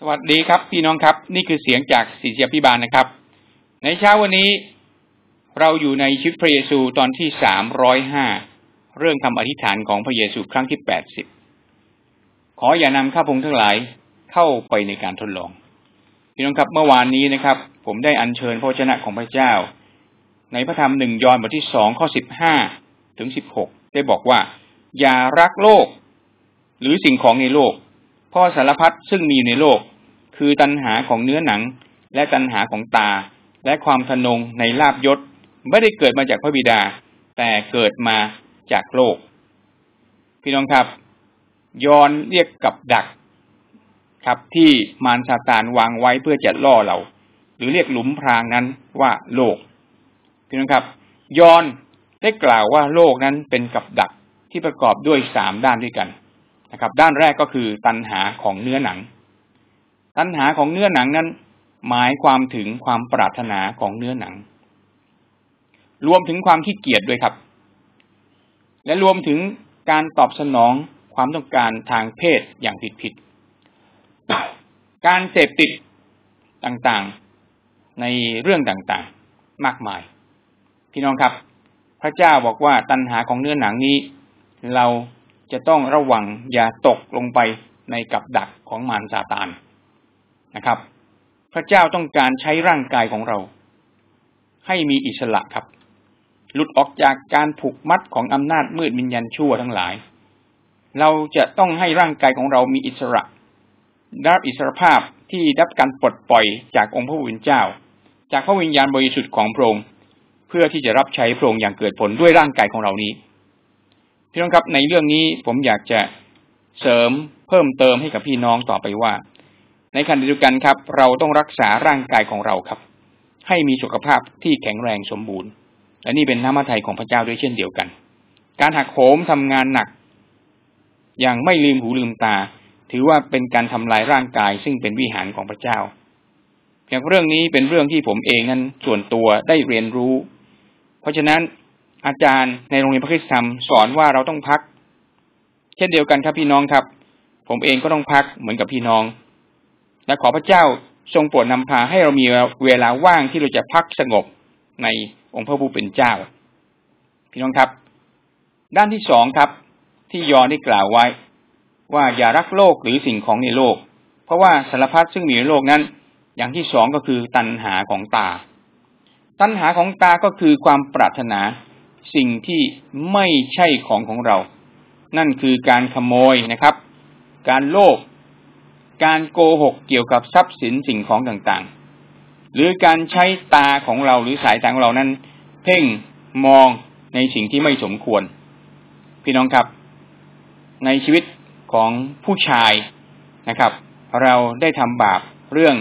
สวัสดีครับพี่น้องครับ นี่คือเสียงจากศิษยาพิบาลนะครับ ในเช้าวันนี้เราอยู่ในชีวิตพระเยซูตอนที่สามร้อยห้าเรื่องคำอธิษฐานของพระเยซูครั้งที่แปดสิบขออย่านำข้าพงทั้งหลายเข้าไปในการทดลอง พี่น้องครับเมื่อวานนี้นะครับ ผมได้อัญเชิญพระเจ้าของพระเจ้า ในพระธรรมหนึ่งยอห์นบทที่สองข้อสิบห้าถึงสิบหกได้บอกว่า อย่ารักโลก หรือสิ่งของในโลก พ่อสารพัดซึ่งมีในโลก คือตัณหาของเนื้อหนัง และตัณหาของตา และความทนงในลาบยศ ไม่ได้เกิดมาจากพระบิดา แต่เกิดมาจากโลก พี่น้องครับย้อนเรียกกับดัก ครับที่มารซาตานวางไว้เพื่อจะล่อเรา หรือเรียกหลุมพรางนั้นว่าโลก พี่น้องครับ ยอนได้กล่าวว่าโลกนั้นเป็นกับดักที่ประกอบด้วยสามด้านด้วยกัน นะครับ ด้านแรกก็คือตัณหาของเนื้อหนัง ตัณหาของเนื้อหนังนั้น หมายความถึงความปรารถนาของเนื้อหนัง รวมถึงความขี้เกียจด้วยครับ และรวมถึงการตอบสนองความต้องการทางเพศอย่างผิดๆการเสพติดต่างๆ ในเรื่องต่างๆ มากมาย พี่น้องครับ พระเจ้าบอกว่าตัณหาของเนื้อหนังนี้ เรา จะต้องระวังอย่าตกลงไปในกับดักของมารซาตานนะครับ พระเจ้าต้องการใช้ร่างกายของเรา ให้มีอิสระครับ หลุดออกจากการผูกมัดของอำนาจมืดมิญญาณชั่วทั้งหลาย เราจะต้องให้ร่างกายของเรามีอิสระรับอิสรภาพที่ได้รับการปลดปล่อยจากองค์พระผู้เป็นเจ้า จากพระวิญญาณบริสุทธิ์ของพระองค์เพื่อที่จะรับใช้พระองค์อย่างเกิดผลด้วยร่างกายของเรานี้ พี่น้องครับในเรื่องนี้ผมอยากจะเสริมเพิ่มเติมให้กับพี่น้องต่อไปว่า ในขณะเดียวกันครับ เราต้องรักษาร่างกายของเราครับ ให้มีสุขภาพที่แข็งแรงสมบูรณ์ และนี่เป็นน้ำมัทไทยของพระเจ้าด้วยเช่นเดียวกัน การหักโหมทำงานหนัก อย่างไม่ลืมหูลืมตา ถือว่าเป็นการทำลายร่างกายซึ่งเป็นวิหารของพระเจ้าอย่างเรื่องนี้เป็นเรื่องที่ผมเองนั้นส่วนตัวได้เรียนรู้ เพราะฉะนั้น อาจารย์ในโรงเรียนพระคุณธรรมสอนว่าเราต้องพัก เช่นเดียวกันครับพี่น้องครับ ผมเองก็ต้องพักเหมือนกับพี่น้อง และขอพระเจ้าทรงโปรดนำพาให้เรามีเวลาว่างที่เราจะพักสงบในองค์พระผู้เป็นเจ้า พี่น้องครับ ด้านที่สองครับ ที่ยอนได้กล่าวไว้ ว่าอย่ารักโลกหรือสิ่งของในโลก เพราะว่าสารพัดซึ่งมีในโลกนั้น อย่างที่สองก็คือตัณหาของตา ตัณหาของตาก็คือความปรารถนา สิ่งที่ไม่ใช่ของของเรา นั่นคือการขโมยนะครับ การโลภการโกหกเกี่ยวกับทรัพย์สินสิ่งของต่างๆ หรือการใช้ตาของเราหรือสายตาของเรานั้น เพ่งมองในสิ่งที่ไม่สมควร พี่น้องครับ ในชีวิตของผู้ชายนะครับ เราได้ทำบาปเรื่อง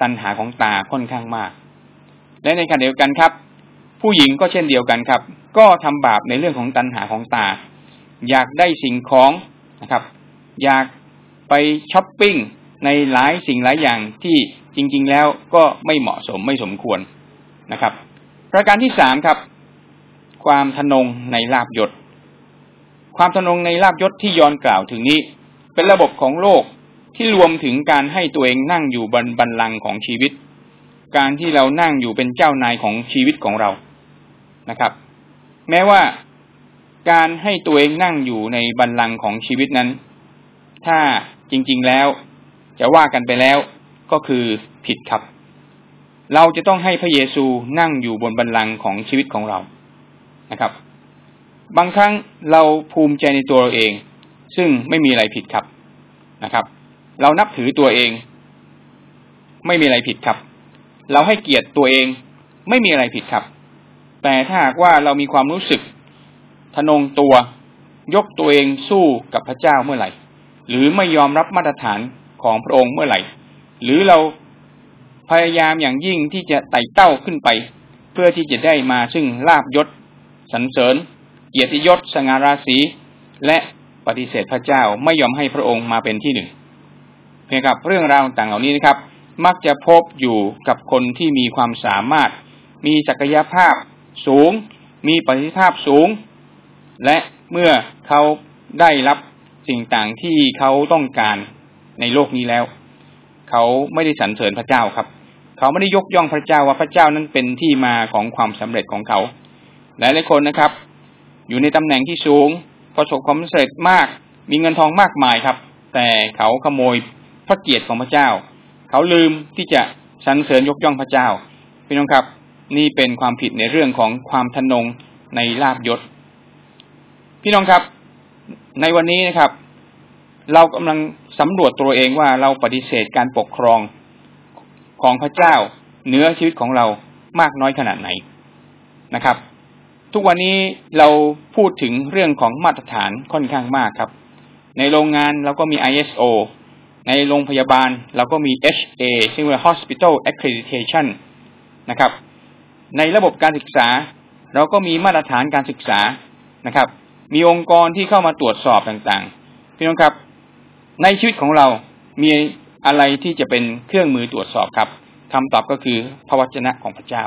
ตัณหาของตาค่อนข้างมาก และในขณะเดียวกันครับ ผู้หญิงก็เช่นเดียวกันครับ ก็ทำบาปในเรื่องของตัณหาของตา อยากได้สิ่งของนะครับ อยากไปช้อปปิ้งในหลายสิ่งหลายอย่างที่จริง ๆ แล้วก็ไม่เหมาะสมไม่สมควรนะครับ ประการที่สามครับ ความทนงในลาบยศ ความทนงในลาบยศที่ย้อนกล่าวถึงนี้ เป็นระบบของโลกที่รวมถึงการให้ตัวเองนั่งอยู่บนบันลังของชีวิต การที่เรานั่งอยู่เป็นเจ้านายของชีวิตของเรา นะครับ แม้ว่าการให้ตัวเองนั่งอยู่ในบันลังของชีวิตนั้น ถ้าจริง ๆแล้ว จะว่ากันไปแล้วก็คือผิดครับ เราจะต้องให้พระเยซูนั่งอยู่บนบันลังของชีวิตของเรานะครับ บางครั้งเราภูมิใจในตัวเราเอง ซึ่งไม่มีอะไรผิดครับนะครับ เรานับถือตัวเอง ไม่มีอะไรผิดครับ เราให้เกียรติตัวเอง ไม่มีอะไรผิดครับ แต่ถ้าหากว่าเรามีความรู้สึกทนงตัวยกตัวเองสู้กับพระเจ้าเมื่อไหร่ หรือไม่ยอมรับมาตรฐานของพระองค์เมื่อไหร่ หรือเราพยายามอย่างยิ่งที่จะไต่เต้าขึ้นไป เพื่อที่จะได้มาซึ่งลาบยศสรรเสริญ เกียรติยศสง่าราศีและปฏิเสธพระเจ้าไม่ยอมให้พระองค์มาเป็นที่หนึ่งเพียงกับเรื่องราวต่างเหล่านี้นะครับ มักจะพบอยู่กับคนที่มีความสามารถ มีศักยภาพ สูง มีประสิทธิภาพสูง และเมื่อเขาได้รับสิ่งต่างที่เขาต้องการในโลกนี้แล้ว เขาไม่ได้สรรเสริญพระเจ้าครับ เขาไม่ได้ยกย่องพระเจ้าว่าพระเจ้านั้นเป็นที่มาของความสำเร็จของเขาหลายหลายคนนะครับ อยู่ในตำแหน่งที่สูงประสบความสำเร็จมาก มีเงินทองมากมายครับ แต่เขาขโมยพระเกียรติของพระเจ้า เขาลืมที่จะสรรเสริญยกย่องพระเจ้าพี่น้องครับ นี่เป็นความผิดในเรื่องของความทนงในลาบยศ พี่น้องครับ ในวันนี้นะครับ เรากำลังสำรวจตัวเองว่าเราปฏิเสธการปกครองของพระเจ้าเหนือชีวิตของเรามากน้อยขนาดไหนนะครับ ทุกวันนี้เราพูดถึงเรื่องของมาตรฐานค่อนข้างมากครับ ในโรงงานเราก็มี ISO ในโรงพยาบาลเราก็มี HA ซึ่งเรียก Hospital Accreditation นะครับ ในระบบการศึกษา เราก็มีมาตรฐานการศึกษานะครับ มีองค์กรที่เข้ามาตรวจสอบต่างๆพี่น้องครับ ในชีวิตของเรามีอะไรที่จะเป็นเครื่องมือตรวจสอบครับคำตอบก็คือพระวจนะของพระเจ้า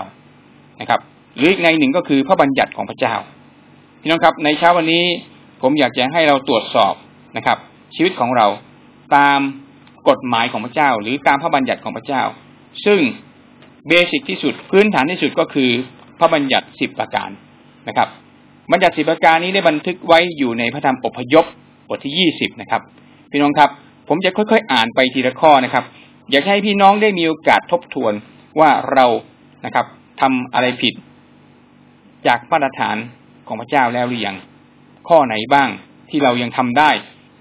นะครับ หรืออีกในหนึ่งก็คือพระบัญญัติของพระเจ้าพี่น้องครับ ในเช้าวันนี้ผมอยากจะให้เราตรวจสอบนะครับ ชีวิตของเราตามกฎหมายของพระเจ้า หรือตามพระบัญญัติของพระเจ้า ซึ่ง เบสิกที่สุดพื้นฐานที่สุดก็คือพระบัญญัติสิบประการนะครับ บัญญัติสิบประการนี้ได้บันทึกไว้อยู่ในพระธรรมอพยพบทที่ยี่สิบนะครับ พี่น้องครับ ผมจะค่อยๆ อ่านไปทีละข้อนะครับ อยากให้พี่น้องได้มีโอกาสทบทวนว่าเรานะครับทำอะไรผิด จากมาตรฐานของพระเจ้าแล้วหรือยังข้อไหนบ้างที่เรายังทำได้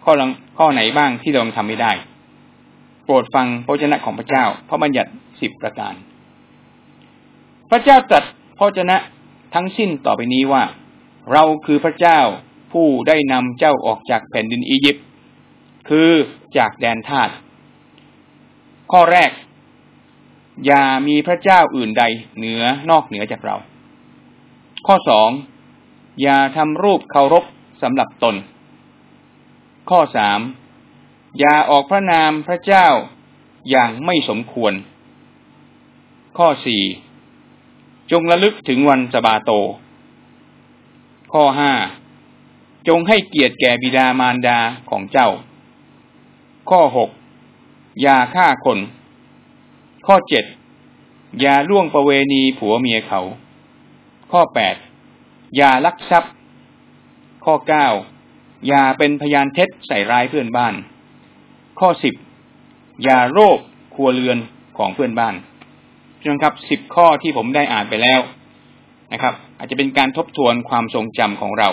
ข้อข้อไหนบ้างที่เรายังทำไม่ได้ โปรดฟังพระเจ้าของพระเจ้าพระบัญญัติสิบประการ พระเจ้าตรัสพระเจ้าทั้งสิ้นต่อไปนี้ว่า เราคือพระเจ้าผู้ได้นำเจ้าออกจากแผ่นดินอียิปต์คือจากแดนทาสข้อแรก อย่ามีพระเจ้าอื่นใดเหนือนอกเหนือจากเรา ข้อสองอย่าทำรูปเคารพสำหรับตน ข้อสามอย่าออกพระนามพระเจ้าอย่างไม่สมควร ข้อสี่ จงระลึกถึงวันสบาโต ข้อห้าจงให้เกียรติแก่บิดามารดาของเจ้า ข้อหกอย่าฆ่าคน ข้อเจ็ดอย่าล่วงประเวณีผัวเมียเขา ข้อแปดอย่าลักทรัพย์ ข้อเก้าอย่าเป็นพยานเท็จใส่ร้ายเพื่อนบ้าน ข้อสิบอย่าโรคครัวเรือนของเพื่อนบ้าน จนครับสิบข้อที่ผมได้อ่านไปแล้วนะครับ อาจจะเป็นการทบทวนความทรงจำของเรา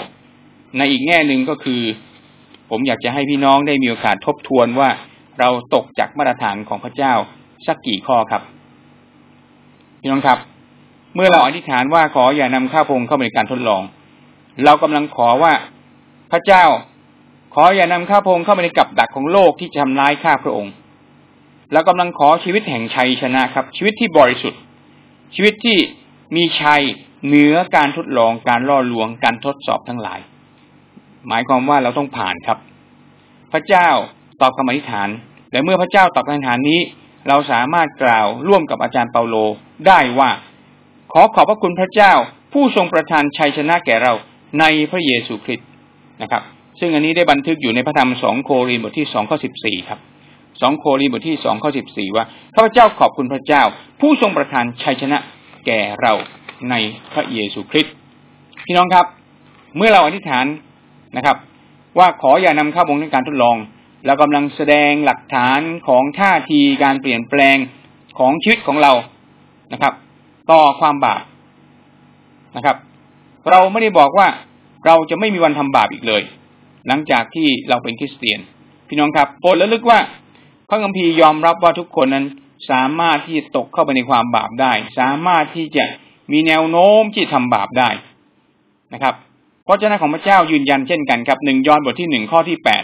ในอีกแง่หนึ่งก็คือ ผมอยากจะให้พี่น้องได้มีโอกาสทบทวนว่าเราตกจากมาตรฐานของพระเจ้าสักกี่ข้อครับ พี่น้องครับ เมื่อเราอธิษฐานว่าขออย่านำข้าพงเข้าไปในการทดลอง เรากำลังขอว่าพระเจ้า ขออย่านำข้าพงเข้ามาในกับดักของโลกที่จะทำร้ายข้าพระองค์ แล้วกำลังขอชีวิตแห่งชัยชนะครับ ชีวิตที่บริสุทธิ์ ชีวิตที่มีชัยเหนือการทดลองการล่อลวงการทดสอบทั้งหลาย หมายความว่าเราต้องผ่านครับ พระเจ้าตอบคำอธิษฐาน และเมื่อพระเจ้าตอบคำอธิษฐานนี้ เราสามารถกล่าวร่วมกับอาจารย์เปาโลได้ว่า ขอขอบพระคุณพระเจ้า ผู้ทรงประทานชัยชนะแก่เราในพระเยซูคริสต์นะครับ ซึ่งอันนี้ได้บันทึกอยู่ในพระธรรมสองโครินธ์บทที่สองข้อสิบสี่ครับ สองโครินบทที่สองข้อสิบสี่ว่าข้าพเจ้าขอบคุณพระเจ้า ผู้ทรงประทานชัยชนะแก่เราในพระเยซูคริสต์พี่น้องครับ เมื่อเราอธิษฐานนะครับ ว่าขออย่านำเข้าวงในการทดลองเรากำลังแสดงหลักฐานของท่าทีการเปลี่ยนแปลงของชีวิตของเรานะครับ ต่อความบาปนะครับ เราไม่ได้บอกว่าเราจะไม่มีวันทำบาปอีกเลย หลังจากที่เราเป็นคริสเตียน พี่น้องครับโปรดระลึกว่า พระคัมภีร์ยอมรับว่าทุกคนนั้นสามารถที่ตกเข้าไปในความบาปได้ สามารถที่จะมีแนวโน้มที่ทำบาปได้นะครับพระเจ้าของพระเจ้ายืนยันเช่นกันครับหนึ่งยอห์นบทที่หนึ่งข้อที่แปด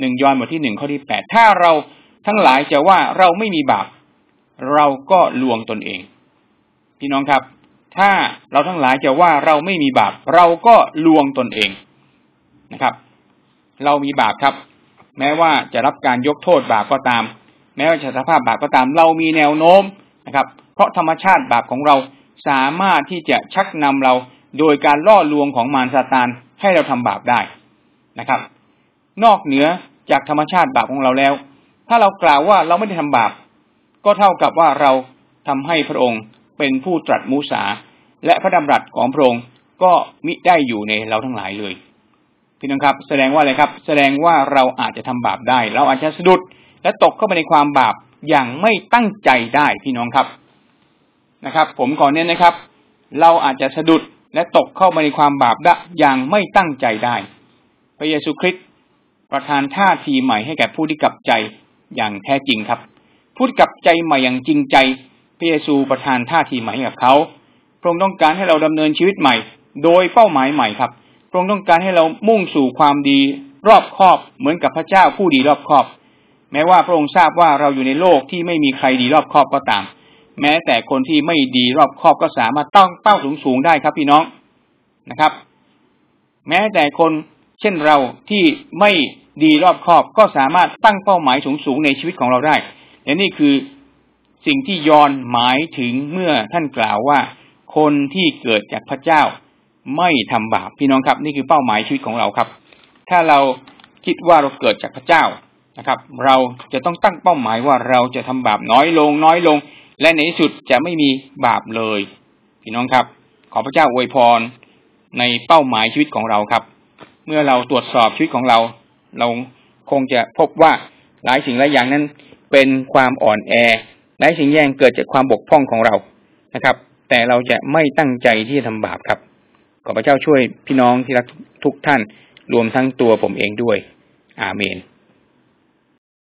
หนึ่งยอห์นบทที่หนึ่งข้อที่แปดถ้าเราทั้งหลายจะว่าเราไม่มีบาป เราก็ลวงตนเอง พี่น้องครับ ถ้าเราทั้งหลายจะว่าเราไม่มีบาป เราก็ลวงตนเองนะครับ เรามีบาปครับ แม้ว่าจะรับการยกโทษบาปก็ตาม แม้ว่าจะสภาพบาปก็ตาม เรามีแนวโน้มนะครับ เพราะธรรมชาติบาปของเราสามารถที่จะชักนำเราโดยการล่อลวงของมารซาตานให้เราทำบาปได้นะครับ นอกเหนือจากธรรมชาติบาปของเราแล้ว ถ้าเรากล่าวว่าเราไม่ได้ทำบาป ก็เท่ากับว่าเราทำให้พระองค์เป็นผู้ตรัสมูสา และพระดำรัสของพระองค์ก็มิได้อยู่ในเราทั้งหลายเลย พี่น้องครับ แสดงว่าอะไรครับ แสดงว่าเราอาจจะทำบาปได้ เราอาจจะสะดุด และตกเข้าไปในความบาปอย่างไม่ตั้งใจได้พี่น้องครับนะครับ ผมก่อนเน้นนะครับ เราอาจจะสะดุดและตกเข้าไปในความบาปได้อย่างไม่ตั้งใจได้ พระเยซูคริสต์ประทานท่าทีใหม่ให้แก่ผู้ที่กลับใจอย่างแท้จริงครับผู้ที่กลับใจใหม่อย่างจริงใจ พระเยซูประทานท่าทีใหม่ให้กับเขาพระองค์ต้องการให้เราดำเนินชีวิตใหม่ โดยเป้าหมายใหม่ครับ ระองค์ต้องการให้เรามุ่งสู่ความดีรอบคอบเหมือนกับพระเจ้าผู้ดีรอบคอบ แม้ว่าพระองค์ทราบว่าเราอยู่ในโลกที่ไม่มีใครดีรอบคอบก็ตาม แม้แต่คนที่ไม่ดีรอบคอบก็สามารถต้องเป้าสูงสูงได้ครับพี่น้องนะครับ แม้แต่คนเช่นเราที่ไม่ดีรอบคอบก็สามารถตั้งเป้าหมายสูงสูงในชีวิตของเราได้และนี่คือสิ่งที่ยอนหมายถึงเมื่อท่านกล่าวว่า คนที่เกิดจากพระเจ้า ไม่ทำบาปพี่น้องครับ นี่คือเป้าหมายชีวิตของเราครับ ถ้าเราคิดว่าเราเกิดจากพระเจ้านะครับ เราจะต้องตั้งเป้าหมายว่าเราจะทำบาปน้อยลงน้อยลง และในที่สุดจะไม่มีบาปเลย พี่น้องครับ ขอพระเจ้าอวยพรในเป้าหมายชีวิตของเราครับ เมื่อเราตรวจสอบชีวิตของเรา เราคงจะพบว่าหลายสิ่งหลายอย่างนั้นเป็นความอ่อนแอหลายสิ่งแย่งเกิดจากความบกพร่องของเรานะครับ แต่เราจะไม่ตั้งใจที่จะทำบาปครับ ขอพระเจ้าช่วยพี่น้องที่รักทุกท่าน รวมทั้งตัวผมเองด้วย อาเมน